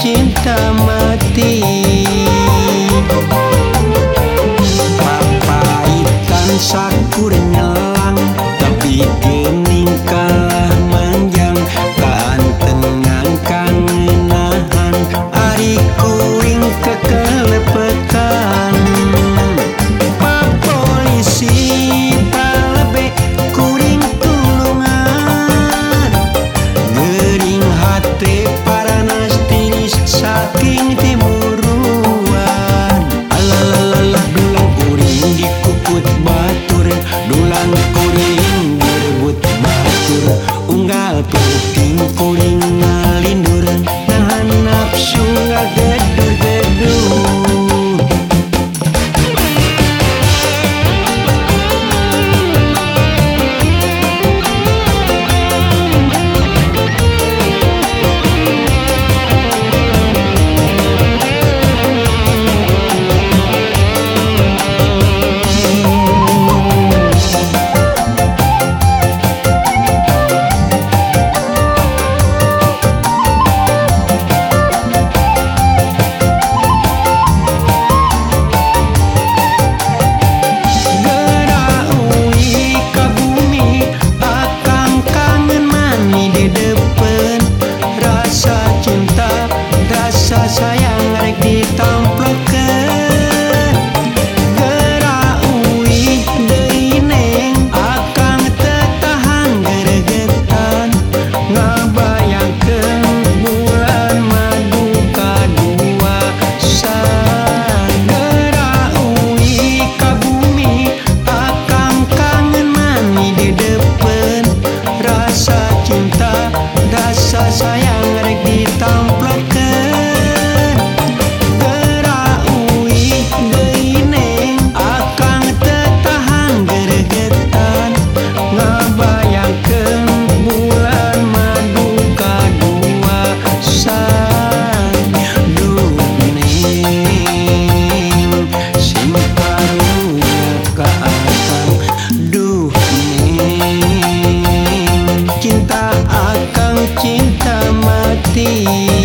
cinta 叮叮。The.